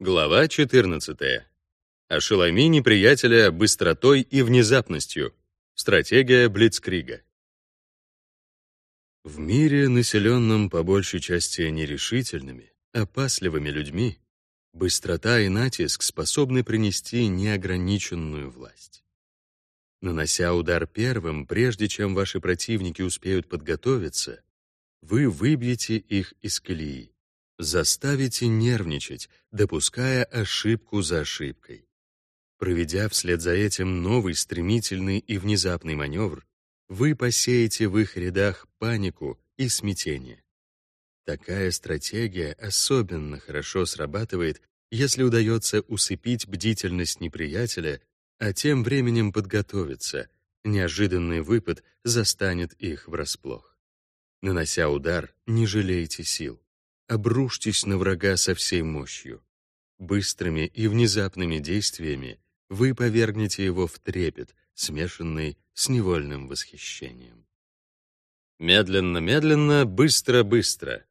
Глава 14. Ошеломи неприятеля быстротой и внезапностью. Стратегия Блицкрига. В мире, населенном по большей части нерешительными, опасливыми людьми, быстрота и натиск способны принести неограниченную власть. Нанося удар первым, прежде чем ваши противники успеют подготовиться, вы выбьете их из колеи Заставите нервничать, допуская ошибку за ошибкой. Проведя вслед за этим новый стремительный и внезапный маневр, вы посеете в их рядах панику и смятение. Такая стратегия особенно хорошо срабатывает, если удается усыпить бдительность неприятеля, а тем временем подготовиться. Неожиданный выпад застанет их врасплох. Нанося удар, не жалейте сил обрушьтесь на врага со всей мощью. Быстрыми и внезапными действиями вы повергнете его в трепет, смешанный с невольным восхищением. Медленно-медленно, быстро-быстро.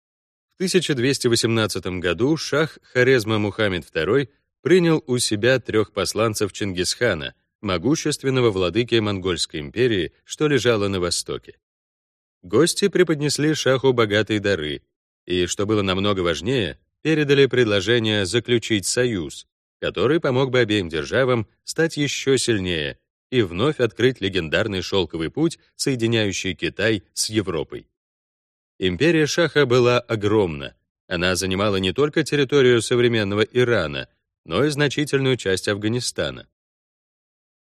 В 1218 году шах Хорезма Мухаммед II принял у себя трех посланцев Чингисхана, могущественного владыки Монгольской империи, что лежало на востоке. Гости преподнесли шаху богатые дары, и, что было намного важнее, передали предложение заключить союз, который помог бы обеим державам стать еще сильнее и вновь открыть легендарный шелковый путь, соединяющий Китай с Европой. Империя Шаха была огромна. Она занимала не только территорию современного Ирана, но и значительную часть Афганистана.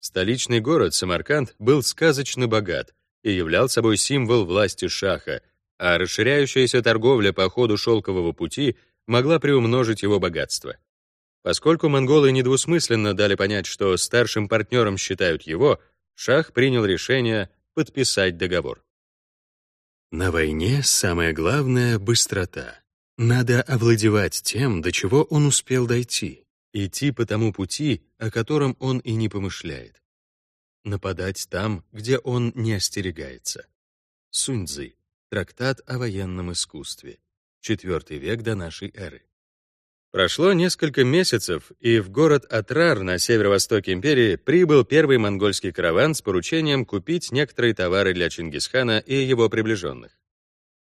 Столичный город Самарканд был сказочно богат и являл собой символ власти Шаха, а расширяющаяся торговля по ходу шелкового пути могла приумножить его богатство. Поскольку монголы недвусмысленно дали понять, что старшим партнером считают его, Шах принял решение подписать договор. На войне самое главное — быстрота. Надо овладевать тем, до чего он успел дойти, идти по тому пути, о котором он и не помышляет. Нападать там, где он не остерегается. Суньцзы. Трактат о военном искусстве. IV век до нашей эры. Прошло несколько месяцев, и в город Атрар на северо-востоке империи прибыл первый монгольский караван с поручением купить некоторые товары для Чингисхана и его приближенных.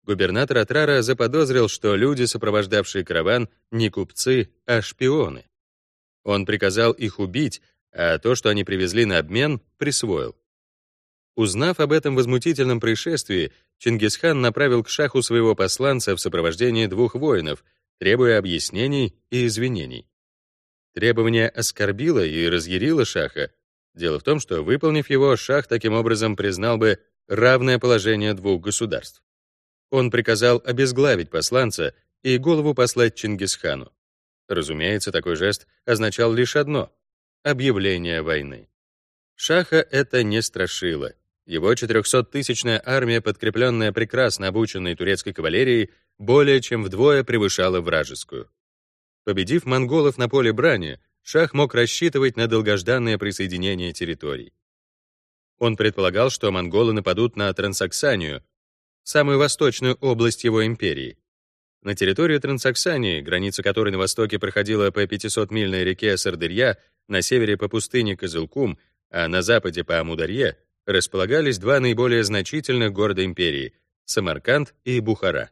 Губернатор Атрара заподозрил, что люди, сопровождавшие караван, не купцы, а шпионы. Он приказал их убить, а то, что они привезли на обмен, присвоил. Узнав об этом возмутительном происшествии, Чингисхан направил к шаху своего посланца в сопровождении двух воинов, требуя объяснений и извинений. Требование оскорбило и разъярило шаха. Дело в том, что, выполнив его, шах таким образом признал бы равное положение двух государств. Он приказал обезглавить посланца и голову послать Чингисхану. Разумеется, такой жест означал лишь одно — объявление войны. Шаха это не страшило — его 400-тысячная армия, подкрепленная прекрасно обученной турецкой кавалерией, более чем вдвое превышала вражескую. Победив монголов на поле брани, Шах мог рассчитывать на долгожданное присоединение территорий. Он предполагал, что монголы нападут на Трансаксанию, самую восточную область его империи. На территории Трансаксании, граница которой на востоке проходила по 500-мильной реке Сардырья, на севере по пустыне Кызылкум, а на западе по Амударье, располагались два наиболее значительных города империи — Самарканд и Бухара.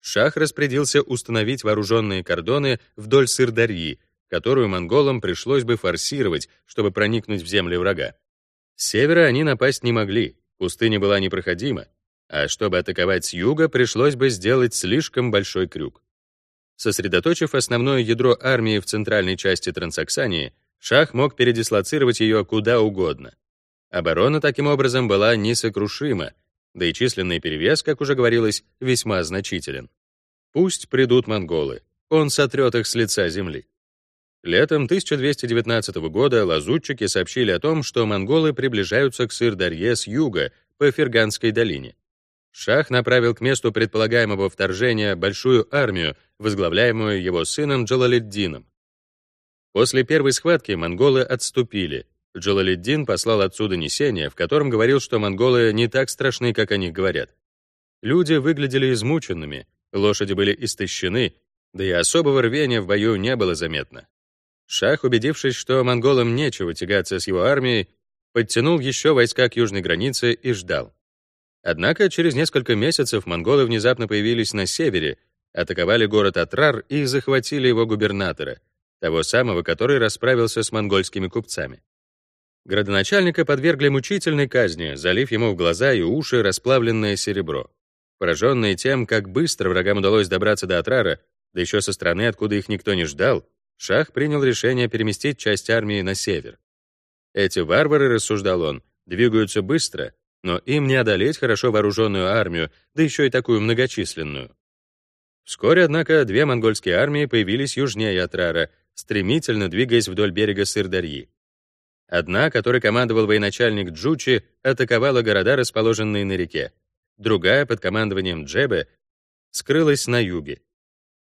Шах распорядился установить вооруженные кордоны вдоль Сырдарьи, которую монголам пришлось бы форсировать, чтобы проникнуть в земли врага. С севера они напасть не могли, пустыня была непроходима, а чтобы атаковать с юга, пришлось бы сделать слишком большой крюк. Сосредоточив основное ядро армии в центральной части Трансаксании, Шах мог передислоцировать ее куда угодно. Оборона таким образом была несокрушима, да и численный перевес, как уже говорилось, весьма значителен. Пусть придут монголы, он сотрет их с лица земли. Летом 1219 года лазутчики сообщили о том, что монголы приближаются к Сырдарье с юга, по Ферганской долине. Шах направил к месту предполагаемого вторжения большую армию, возглавляемую его сыном Джалалиддином. После первой схватки монголы отступили, Джалалиддин послал отцу донесение, в котором говорил, что монголы не так страшны, как о них говорят. Люди выглядели измученными, лошади были истощены, Да и особого рвения в бою не было заметно. Шах, убедившись, что монголам нечего тягаться с его армией, подтянул еще войска к южной границе и ждал. Однако через несколько месяцев монголы внезапно появились на севере, атаковали город Атрар и захватили его губернатора, того самого, который расправился с монгольскими купцами. Градоначальника подвергли мучительной казни, залив ему в глаза и уши расплавленное серебро. Пораженные тем, как быстро врагам удалось добраться до Атрара, да еще со стороны, откуда их никто не ждал, Шах принял решение переместить часть армии на север. Эти варвары, рассуждал он, двигаются быстро, но им не одолеть хорошо вооруженную армию, да еще и такую многочисленную. Вскоре, однако, две монгольские армии появились южнее Атрара, стремительно двигаясь вдоль берега Сырдарьи. Одна, которой командовал военачальник Джучи, атаковала города, расположенные на реке. Другая, под командованием Джебе, скрылась на юге.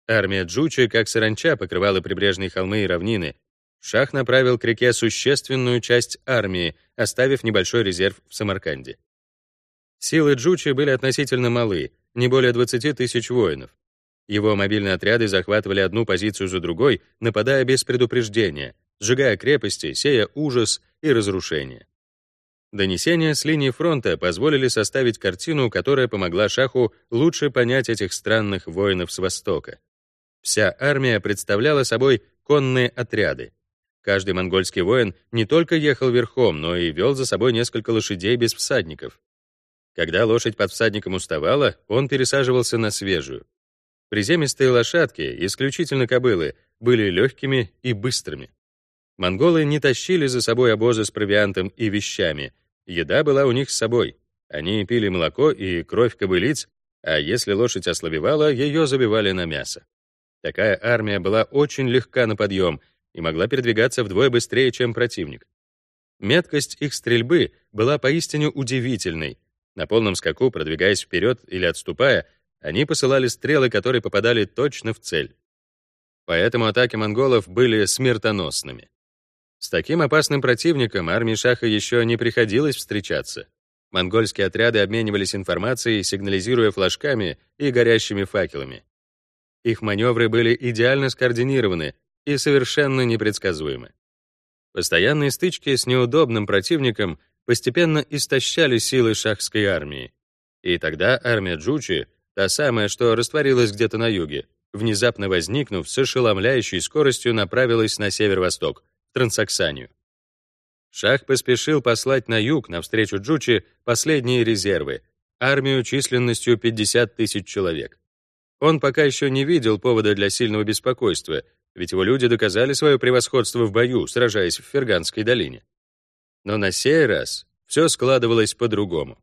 Армия Джучи, как саранча, покрывала прибрежные холмы и равнины. Шах направил к реке существенную часть армии, оставив небольшой резерв в Самарканде. Силы Джучи были относительно малы, не более 20 тысяч воинов. Его мобильные отряды захватывали одну позицию за другой, нападая без предупреждения, сжигая крепости, сея ужас и разрушение. Донесения с линии фронта позволили составить картину, которая помогла Шаху лучше понять этих странных воинов с Востока. Вся армия представляла собой конные отряды. Каждый монгольский воин не только ехал верхом, но и вел за собой несколько лошадей без всадников. Когда лошадь под всадником уставала, он пересаживался на свежую. Приземистые лошадки, исключительно кобылы, были легкими и быстрыми. Монголы не тащили за собой обозы с провиантом и вещами. Еда была у них с собой. Они пили молоко и кровь кобылиц, а если лошадь ослабевала, ее забивали на мясо. Такая армия была очень легка на подъем и могла передвигаться вдвое быстрее, чем противник. Меткость их стрельбы была поистине удивительной. На полном скаку, продвигаясь вперед или отступая, они посылали стрелы, которые попадали точно в цель. Поэтому атаки монголов были смертоносными. С таким опасным противником армии Шаха еще не приходилось встречаться. Монгольские отряды обменивались информацией, сигнализируя флажками и горящими факелами. Их маневры были идеально скоординированы и совершенно непредсказуемы. Постоянные стычки с неудобным противником постепенно истощали силы шахской армии. И тогда армия Джучи, та самая, что растворилась где-то на юге, внезапно возникнув с ошеломляющей скоростью направилась на северо-восток, Трансаксанию. Шах поспешил послать на юг, навстречу Джучи, последние резервы, армию численностью 50 тысяч человек. Он пока еще не видел повода для сильного беспокойства, ведь его люди доказали свое превосходство в бою, сражаясь в Ферганской долине. Но на сей раз все складывалось по-другому.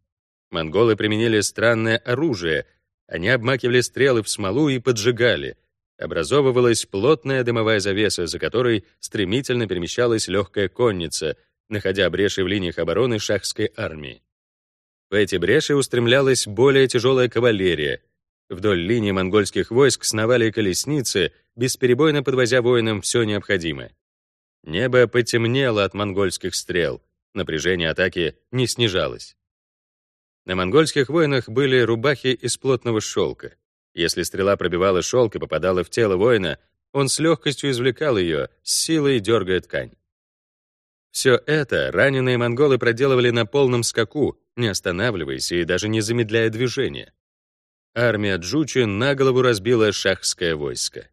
Монголы применили странное оружие, они обмакивали стрелы в смолу и поджигали, образовывалась плотная дымовая завеса, за которой стремительно перемещалась легкая конница, находя бреши в линиях обороны шахской армии. В эти бреши устремлялась более тяжелая кавалерия. Вдоль линии монгольских войск сновали колесницы, бесперебойно подвозя воинам все необходимое. Небо потемнело от монгольских стрел, напряжение атаки не снижалось. На монгольских воинах были рубахи из плотного шелка. Если стрела пробивала шелк и попадала в тело воина, он с легкостью извлекал ее, с силой дергая ткань. Все это раненые монголы проделывали на полном скаку, не останавливаясь и даже не замедляя движения. Армия Джучи на голову разбила шахское войско.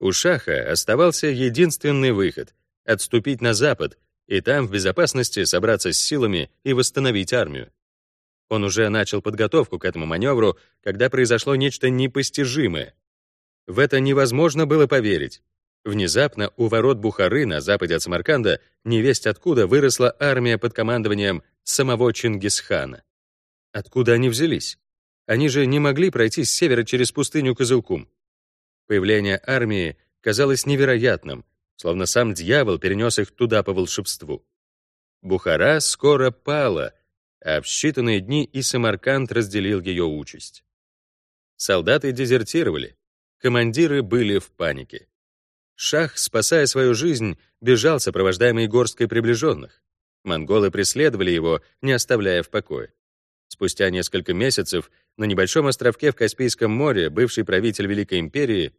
У шаха оставался единственный выход — отступить на запад и там в безопасности собраться с силами и восстановить армию. Он уже начал подготовку к этому маневру, когда произошло нечто непостижимое. В это невозможно было поверить. Внезапно у ворот Бухары на западе от Самарканда невесть откуда выросла армия под командованием самого Чингисхана. Откуда они взялись? Они же не могли пройти с севера через пустыню Кызылкум. Появление армии казалось невероятным, словно сам дьявол перенес их туда по волшебству. Бухара скоро пала, а в считанные дни и Самарканд разделил ее участь. Солдаты дезертировали, командиры были в панике. Шах, спасая свою жизнь, бежал сопровождаемый горсткой приближенных. Монголы преследовали его, не оставляя в покое. Спустя несколько месяцев на небольшом островке в Каспийском море бывший правитель Великой империи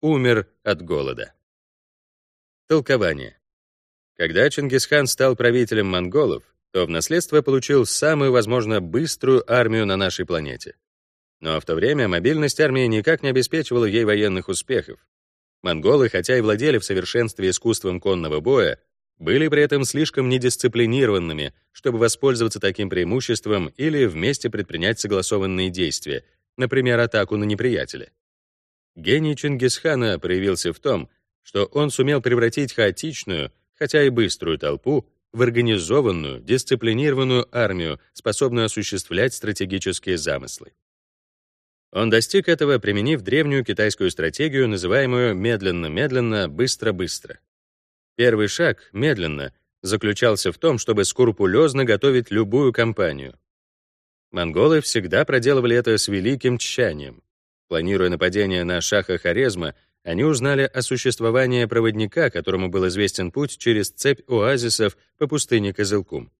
умер от голода. Толкование. Когда Чингисхан стал правителем монголов, то в наследство получил самую, возможно, быструю армию на нашей планете. Но в то время мобильность армии никак не обеспечивала ей военных успехов. Монголы, хотя и владели в совершенстве искусством конного боя, были при этом слишком недисциплинированными, чтобы воспользоваться таким преимуществом или вместе предпринять согласованные действия, например, атаку на неприятеля. Гений Чингисхана проявился в том, что он сумел превратить хаотичную, хотя и быструю толпу в организованную, дисциплинированную армию, способную осуществлять стратегические замыслы. Он достиг этого, применив древнюю китайскую стратегию, называемую «медленно-медленно, быстро-быстро». Первый шаг, медленно, заключался в том, чтобы скрупулезно готовить любую кампанию. Монголы всегда проделывали это с великим тщанием. Планируя нападение на шаха Хорезма, они узнали о существовании проводника, которому был известен путь через цепь оазисов по пустыне Козылкум.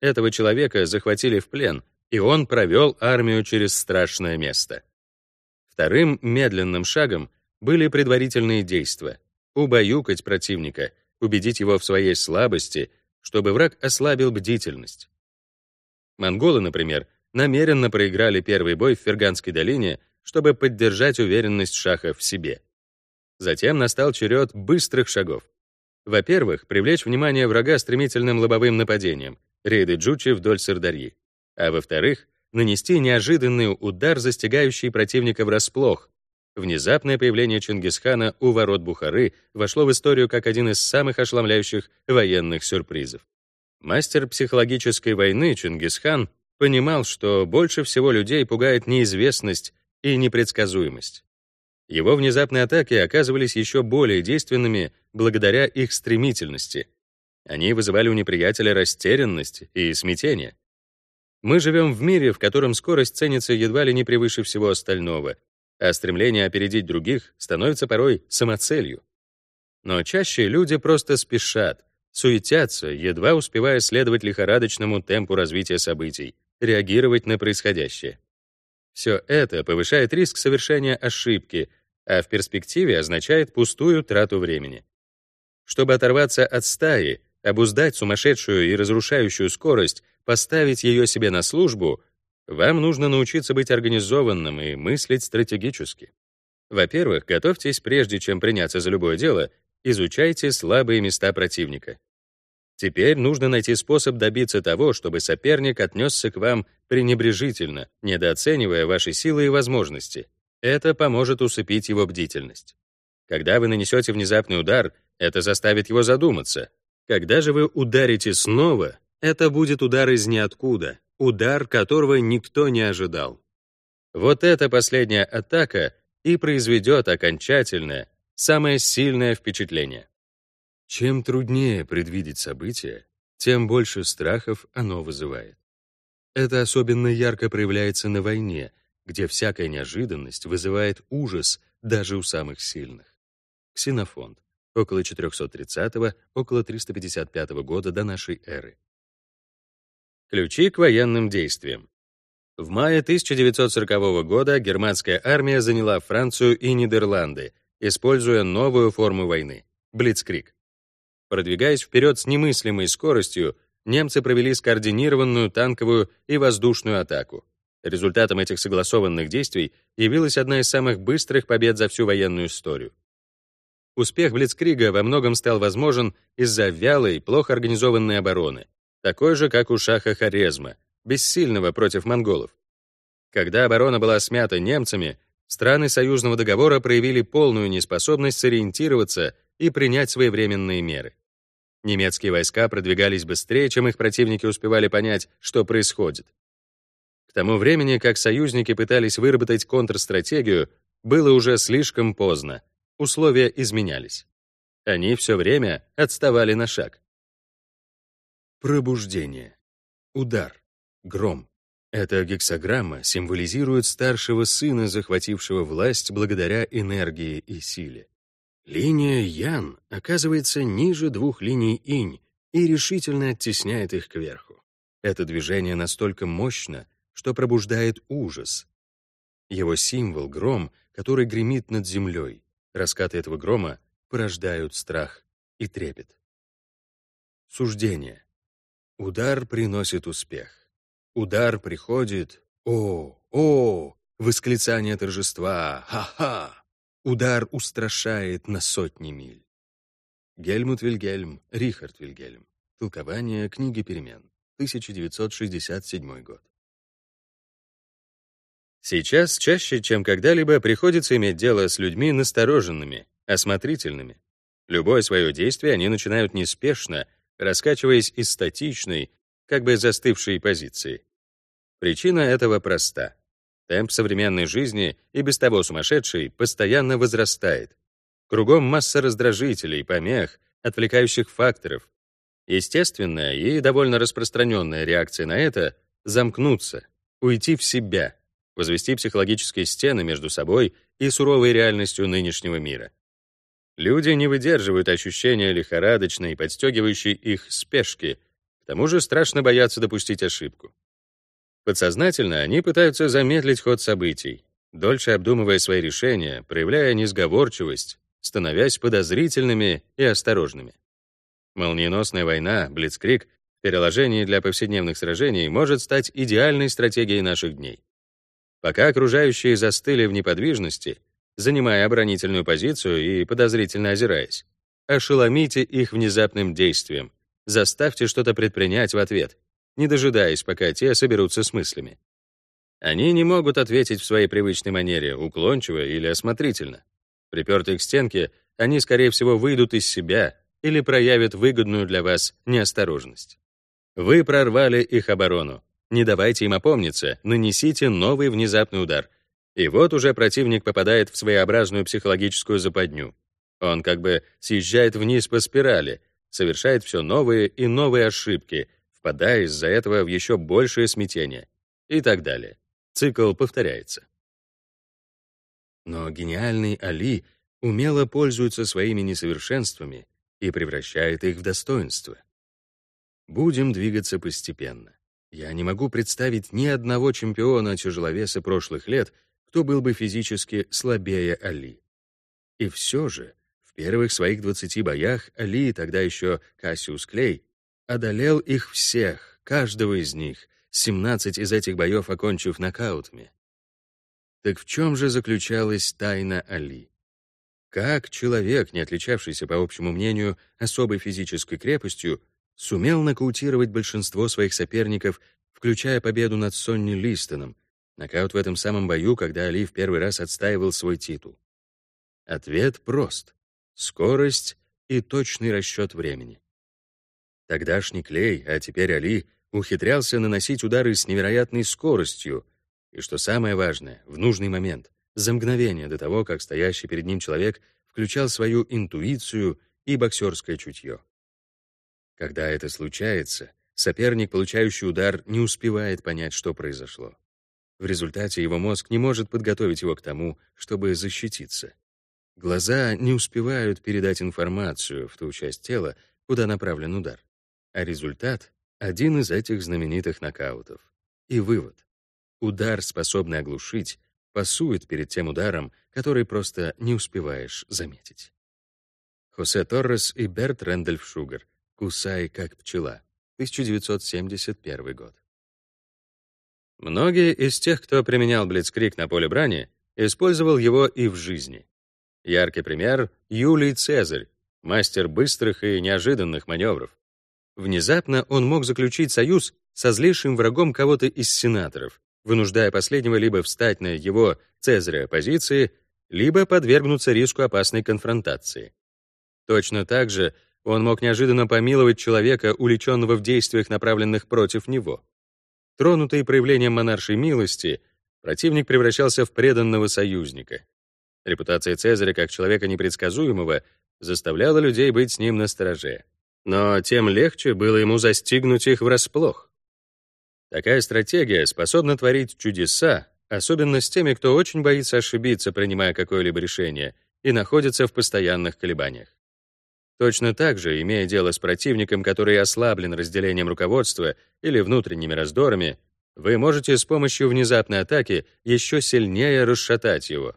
Этого человека захватили в плен, и он провел армию через страшное место. Вторым медленным шагом были предварительные действия. Убаюкать противника, убедить его в своей слабости, чтобы враг ослабил бдительность. Монголы, например, намеренно проиграли первый бой в Ферганской долине, чтобы поддержать уверенность шаха в себе. Затем настал черед быстрых шагов. Во-первых, привлечь внимание врага стремительным лобовым нападением, рейды Джучи вдоль Сырдарьи а во-вторых, нанести неожиданный удар, застигающий противника врасплох. Внезапное появление Чингисхана у ворот Бухары вошло в историю как один из самых ошеломляющих военных сюрпризов. Мастер психологической войны Чингисхан понимал, что больше всего людей пугает неизвестность и непредсказуемость. Его внезапные атаки оказывались еще более действенными благодаря их стремительности. Они вызывали у неприятеля растерянность и смятение. Мы живем в мире, в котором скорость ценится едва ли не превыше всего остального, а стремление опередить других становится порой самоцелью. Но чаще люди просто спешат, суетятся, едва успевая следовать лихорадочному темпу развития событий, реагировать на происходящее. Все это повышает риск совершения ошибки, а в перспективе означает пустую трату времени. Чтобы оторваться от стаи, обуздать сумасшедшую и разрушающую скорость, поставить ее себе на службу, вам нужно научиться быть организованным и мыслить стратегически. Во-первых, готовьтесь, прежде чем приняться за любое дело, изучайте слабые места противника. Теперь нужно найти способ добиться того, чтобы соперник отнесся к вам пренебрежительно, недооценивая ваши силы и возможности. Это поможет усыпить его бдительность. Когда вы нанесете внезапный удар, это заставит его задуматься. Когда же вы ударите снова, это будет удар из ниоткуда, удар, которого никто не ожидал. Вот эта последняя атака и произведет окончательное, самое сильное впечатление. Чем труднее предвидеть событие, тем больше страхов оно вызывает. Это особенно ярко проявляется на войне, где всякая неожиданность вызывает ужас даже у самых сильных. Ксенофонт. Около 430 около 355 года до нашей эры. Ключи к военным действиям. В мае 1940 года германская армия заняла Францию и Нидерланды, используя новую форму войны — Блицкриг. Продвигаясь вперед с немыслимой скоростью, немцы провели скоординированную танковую и воздушную атаку. Результатом этих согласованных действий явилась одна из самых быстрых побед за всю военную историю. Успех Блицкрига во многом стал возможен из-за вялой, плохо организованной обороны, такой же, как у шаха Хорезма, бессильного против монголов. Когда оборона была смята немцами, страны союзного договора проявили полную неспособность сориентироваться и принять своевременные меры. Немецкие войска продвигались быстрее, чем их противники успевали понять, что происходит. К тому времени, как союзники пытались выработать контрстратегию, было уже слишком поздно. Условия изменялись. Они все время отставали на шаг. Пробуждение. Удар. Гром. Эта гексограмма символизирует старшего сына, захватившего власть благодаря энергии и силе. Линия Ян оказывается ниже двух линий Инь и решительно оттесняет их кверху. Это движение настолько мощно, что пробуждает ужас. Его символ — гром, который гремит над землей. раскаты этого грома порождают страх и трепет. Суждение. Удар приносит успех. Удар приходит «О, о!» Восклицание торжества «Ха-ха!» Удар устрашает на сотни миль. Гельмут Вильгельм, Рихард Вильгельм. Толкование книги перемен. 1967 год. Сейчас чаще, чем когда-либо, приходится иметь дело с людьми настороженными, осмотрительными. Любое свое действие они начинают неспешно, раскачиваясь из статичной, как бы застывшей позиции. Причина этого проста. Темп современной жизни, и без того сумасшедший, постоянно возрастает. Кругом масса раздражителей, помех, отвлекающих факторов. Естественная и довольно распространенная реакция на это — замкнуться, уйти в себя, возвести психологические стены между собой и суровой реальностью нынешнего мира. Люди не выдерживают ощущения лихорадочной, подстегивающей их спешки, к тому же страшно боятся допустить ошибку. Подсознательно они пытаются замедлить ход событий, дольше обдумывая свои решения, проявляя несговорчивость, становясь подозрительными и осторожными. Молниеносная война, блицкрик, в переложении для повседневных сражений может стать идеальной стратегией наших дней. Пока окружающие застыли в неподвижности, занимая оборонительную позицию и подозрительно озираясь, ошеломите их внезапным действием, заставьте что-то предпринять в ответ, не дожидаясь, пока те соберутся с мыслями. Они не могут ответить в своей привычной манере, уклончиво или осмотрительно. Припертые к стенке, они, скорее всего, выйдут из себя или проявят выгодную для вас неосторожность. Вы прорвали их оборону. Не давайте им опомниться, нанесите новый внезапный удар. И вот уже противник попадает в своеобразную психологическую западню. Он как бы съезжает вниз по спирали, совершает все новые и новые ошибки — впадая из-за этого в еще большее смятение и так далее. Цикл повторяется. Но гениальный Али умело пользуется своими несовершенствами и превращает их в достоинство. Будем двигаться постепенно. Я не могу представить ни одного чемпиона тяжеловеса прошлых лет, кто был бы физически слабее Али. И все же, в первых своих 20 боях Али, тогда еще Кассиус Клей, одолел их всех, каждого из них, 17 из этих боев окончив нокаутами. Так в чем же заключалась тайна Али? Как человек, не отличавшийся, по общему мнению, особой физической крепостью, сумел нокаутировать большинство своих соперников, включая победу над Сонни Листоном, нокаут в этом самом бою, когда Али в первый раз отстаивал свой титул? Ответ прост — скорость и точный расчет времени. Тогдашний Клей, а теперь Али, ухитрялся наносить удары с невероятной скоростью, и, что самое важное, в нужный момент, за мгновение до того, как стоящий перед ним человек включал свою интуицию и боксерское чутье. Когда это случается, соперник, получающий удар, не успевает понять, что произошло. В результате его мозг не может подготовить его к тому, чтобы защититься. Глаза не успевают передать информацию в ту часть тела, куда направлен удар. А результат — один из этих знаменитых нокаутов. И вывод. Удар, способный оглушить, пасует перед тем ударом, который просто не успеваешь заметить. Хосе Торрес и Берт Рэндольф Шугар. «Кусай, как пчела». 1971 год. Многие из тех, кто применял блицкрик на поле брани, использовал его и в жизни. Яркий пример — Юлий Цезарь, мастер быстрых и неожиданных маневров. Внезапно он мог заключить союз со злейшим врагом кого-то из сенаторов, вынуждая последнего либо встать на его, Цезаря, позиции, либо подвергнуться риску опасной конфронтации. Точно так же он мог неожиданно помиловать человека, увлеченного в действиях, направленных против него. Тронутый проявлением монаршей милости, противник превращался в преданного союзника. Репутация Цезаря как человека непредсказуемого заставляла людей быть с ним настороже но тем легче было ему застигнуть их врасплох. Такая стратегия способна творить чудеса, особенно с теми, кто очень боится ошибиться, принимая какое-либо решение, и находится в постоянных колебаниях. Точно так же, имея дело с противником, который ослаблен разделением руководства или внутренними раздорами, вы можете с помощью внезапной атаки еще сильнее расшатать его.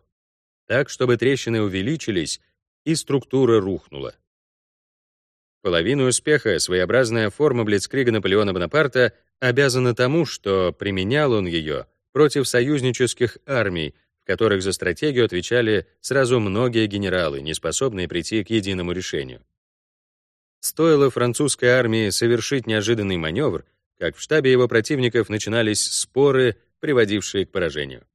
так, чтобы трещины увеличились и структура рухнула. Половину успеха своеобразная форма Блицкрига Наполеона Бонапарта обязана тому, что применял он ее против союзнических армий, в которых за стратегию отвечали сразу многие генералы, не способные прийти к единому решению. Стоило французской армии совершить неожиданный маневр, как в штабе его противников начинались споры, приводившие к поражению.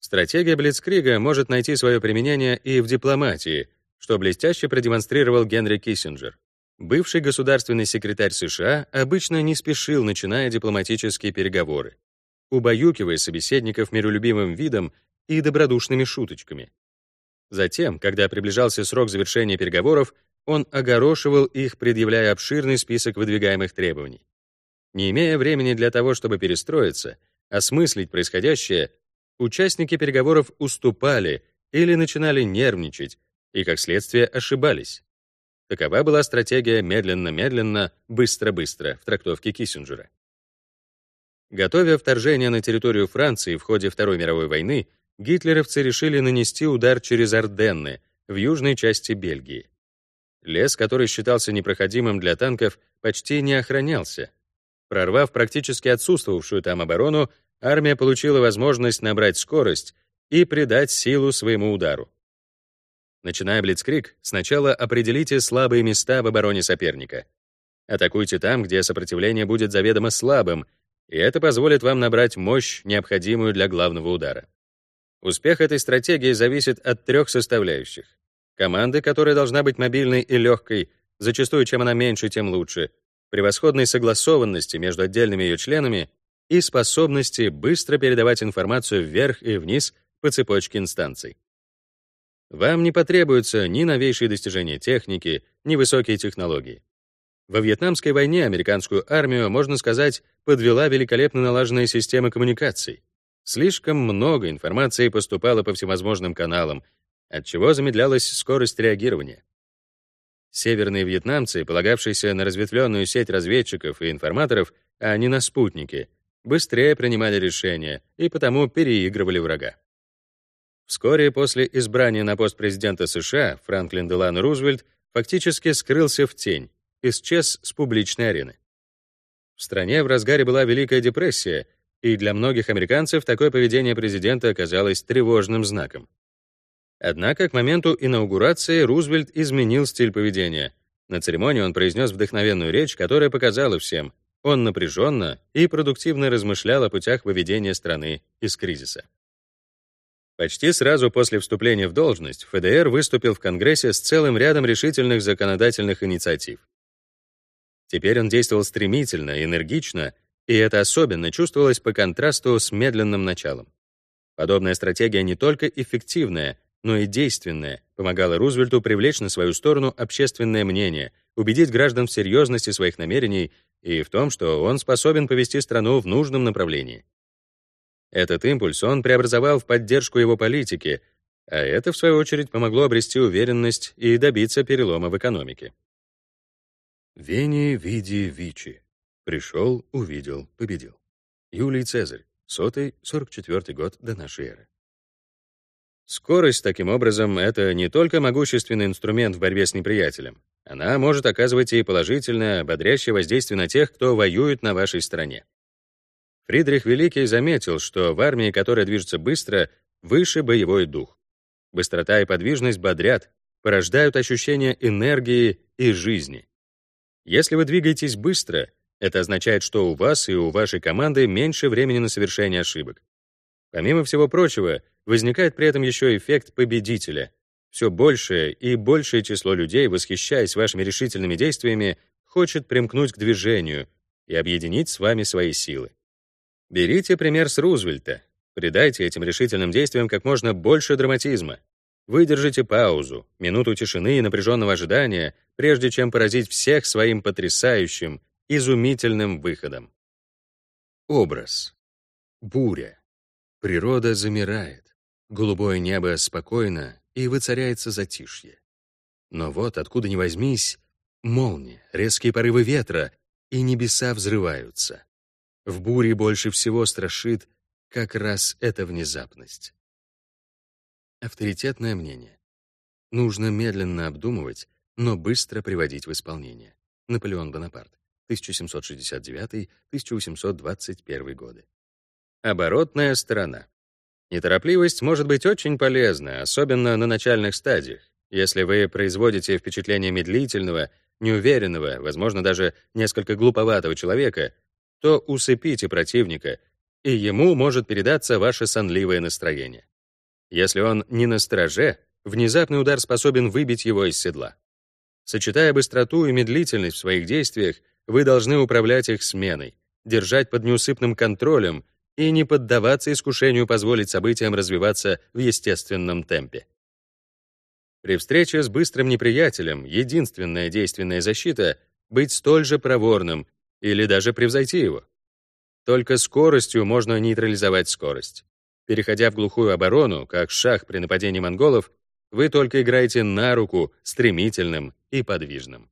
Стратегия Блицкрига может найти свое применение и в дипломатии, что блестяще продемонстрировал Генри Киссинджер. Бывший государственный секретарь США обычно не спешил, начиная дипломатические переговоры, убаюкивая собеседников миролюбивым видом и добродушными шуточками. Затем, когда приближался срок завершения переговоров, он огорошивал их, предъявляя обширный список выдвигаемых требований. Не имея времени для того, чтобы перестроиться, осмыслить происходящее, участники переговоров уступали или начинали нервничать и, как следствие, ошибались. Такова была стратегия медленно-медленно, быстро-быстро в трактовке Киссинджера. Готовя вторжение на территорию Франции в ходе Второй мировой войны, гитлеровцы решили нанести удар через Арденны в южной части Бельгии. Лес, который считался непроходимым для танков, почти не охранялся. Прорвав практически отсутствовавшую там оборону, армия получила возможность набрать скорость и придать силу своему удару. Начиная блицкрик, сначала определите слабые места в обороне соперника. Атакуйте там, где сопротивление будет заведомо слабым, и это позволит вам набрать мощь, необходимую для главного удара. Успех этой стратегии зависит от трех составляющих. Команды, которая должна быть мобильной и легкой, зачастую чем она меньше, тем лучше, превосходной согласованности между отдельными ее членами и способности быстро передавать информацию вверх и вниз по цепочке инстанций. Вам не потребуются ни новейшие достижения техники, ни высокие технологии. Во Вьетнамской войне американскую армию, можно сказать, подвела великолепно налаженная система коммуникаций. Слишком много информации поступало по всевозможным каналам, отчего замедлялась скорость реагирования. Северные вьетнамцы, полагавшиеся на разветвленную сеть разведчиков и информаторов, а не на спутники, быстрее принимали решения и потому переигрывали врага. Вскоре после избрания на пост президента США Франклин Делано Рузвельт фактически скрылся в тень, исчез с публичной арены. В стране в разгаре была Великая депрессия, и для многих американцев такое поведение президента оказалось тревожным знаком. Однако к моменту инаугурации Рузвельт изменил стиль поведения. На церемонии он произнес вдохновенную речь, которая показала всем, он напряженно и продуктивно размышлял о путях выведения страны из кризиса. Почти сразу после вступления в должность ФДР выступил в Конгрессе с целым рядом решительных законодательных инициатив. Теперь он действовал стремительно, энергично, и это особенно чувствовалось по контрасту с медленным началом. Подобная стратегия не только эффективная, но и действенная, помогала Рузвельту привлечь на свою сторону общественное мнение, убедить граждан в серьезности своих намерений и в том, что он способен повести страну в нужном направлении. Этот импульс он преобразовал в поддержку его политики, а это, в свою очередь, помогло обрести уверенность и добиться перелома в экономике. Вени, види, вичи. Пришел, увидел, победил. Юлий Цезарь, сотый, 44 год до нашей эры. Скорость, таким образом, это не только могущественный инструмент в борьбе с неприятелем. Она может оказывать и положительное, ободрящее воздействие на тех, кто воюет на вашей стороне. Фридрих Великий заметил, что в армии, которая движется быстро, выше боевой дух. Быстрота и подвижность бодрят, порождают ощущение энергии и жизни. Если вы двигаетесь быстро, это означает, что у вас и у вашей команды меньше времени на совершение ошибок. Помимо всего прочего, возникает при этом еще эффект победителя. Все большее и большее число людей, восхищаясь вашими решительными действиями, хочет примкнуть к движению и объединить с вами свои силы. Берите пример с Рузвельта. Придайте этим решительным действиям как можно больше драматизма. Выдержите паузу, минуту тишины и напряженного ожидания, прежде чем поразить всех своим потрясающим, изумительным выходом. Образ. Буря. Природа замирает. Голубое небо спокойно, и воцаряется затишье. Но вот откуда ни возьмись, молния, резкие порывы ветра, и небеса взрываются. В буре больше всего страшит как раз эта внезапность. Авторитетное мнение. Нужно медленно обдумывать, но быстро приводить в исполнение. Наполеон Бонапарт, 1769-1821 годы. Оборотная сторона. Неторопливость может быть очень полезна, особенно на начальных стадиях. Если вы производите впечатление медлительного, неуверенного, возможно, даже несколько глуповатого человека, то усыпите противника, и ему может передаться ваше сонливое настроение. Если он не на страже, внезапный удар способен выбить его из седла. Сочетая быстроту и медлительность в своих действиях, вы должны управлять их сменой, держать под неусыпным контролем и не поддаваться искушению позволить событиям развиваться в естественном темпе. При встрече с быстрым неприятелем единственная действенная защита — быть столь же проворным или даже превзойти его. Только скоростью можно нейтрализовать скорость. Переходя в глухую оборону, как шах при нападении монголов, вы только играете на руку стремительным и подвижным.